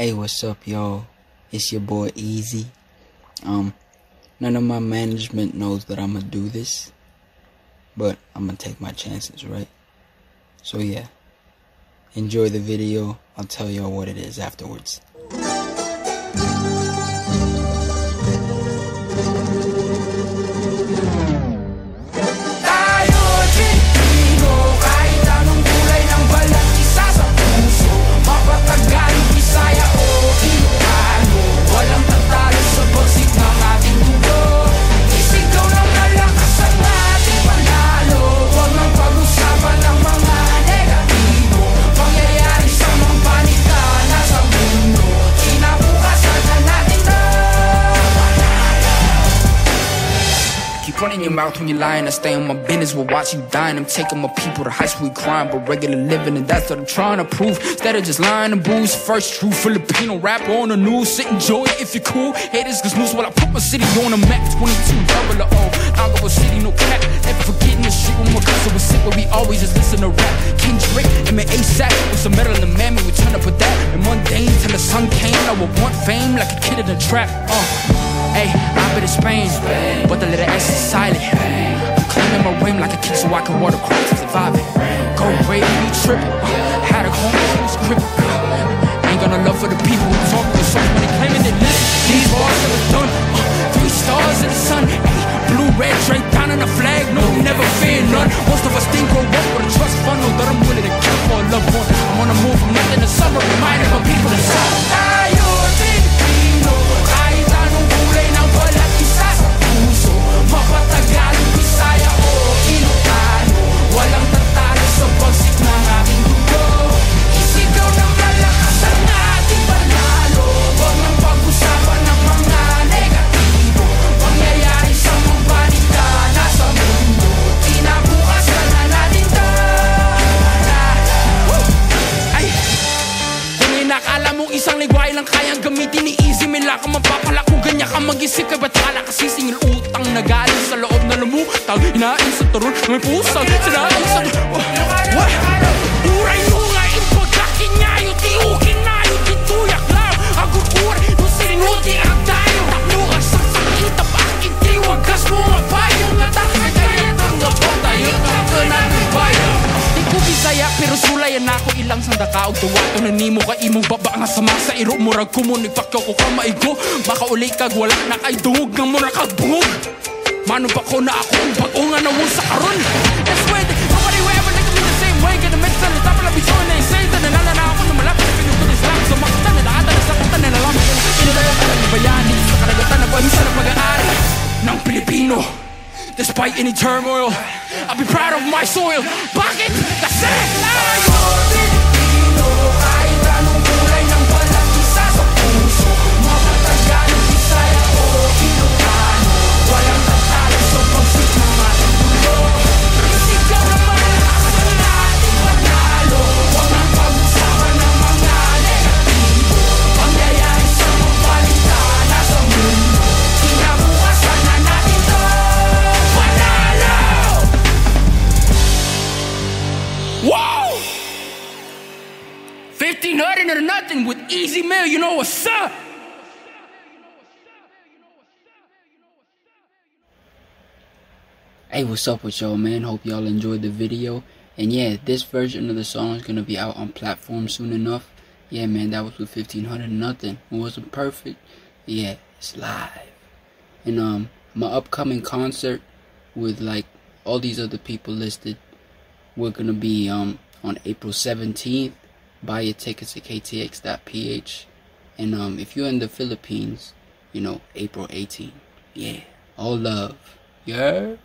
Hey, what's up, y'all? It's your boy Easy. Um, none of my management knows that I'm gonna do this, but I'm gonna take my chances, right? So, yeah. Enjoy the video. I'll tell y'all what it is afterwards. Keep running your mouth when you're lying. I stay on my business, we'll watch you dying. I'm taking my people to high school crime, but regular living, and that's what I'm trying to prove. Instead of just lying and booze, first true Filipino rapper on the news. Sit enjoy it if you're cool. Haters can snooze while I put my city on the map. 22 double O. Nago city, no cap. Never forgetting the shit when my cousin was sick, but we always just listen to rap. And my ASAP. With some metal in the man, we turn up with that. And mundane till the sun came. I would want fame like a kid in a trap. Uh. Hey, I've been in Spain, but the letter S is silent. I'm claiming my ring like a king so I can water crops and survive it. Go brave, you tripping. Uh, had a home, was crippin'. Ain't got no love for the people who talk songs when they claiming they listen. These bars that was done. Three stars in the sun. Blue, red, straight down on the flag. No, never fear none. Lang kayang gamitin. Ni Easy Mila ka mapapala. Kung ganyan ka mag-isip ka Ba't kala kasi singil utang na galing sa loob na lumutang. Hinain sa turun may pusang Sinain sa... What? Ako ilang sanda og tuwa. Nimo ka imong baba nga sama sa iro. Ko ka maigo kag wala na kay kag Mano pa ko na ako ang sa karon ever the same way. Na ako na malapit So makita na na ka ng bayani sa na pag-aari ng Pilipino. Despite any turmoil, I'll be proud of my soil. Bakit? Kasi tayo 1500 or nothing with Ez Mil, you know what's up? Hey, what's up with y'all, man? Hope y'all enjoyed the video. And yeah, this version of the song is gonna be out on platform soon enough. Yeah, man, that was with 1500 nothing. It wasn't perfect. yeah, it's live. And um, my upcoming concert with like all these other people listed, we're gonna be um on April 17th. Buy your tickets at ktx.ph. And um, if you're in the Philippines, you know, April 18th. Yeah, all love. Yeah.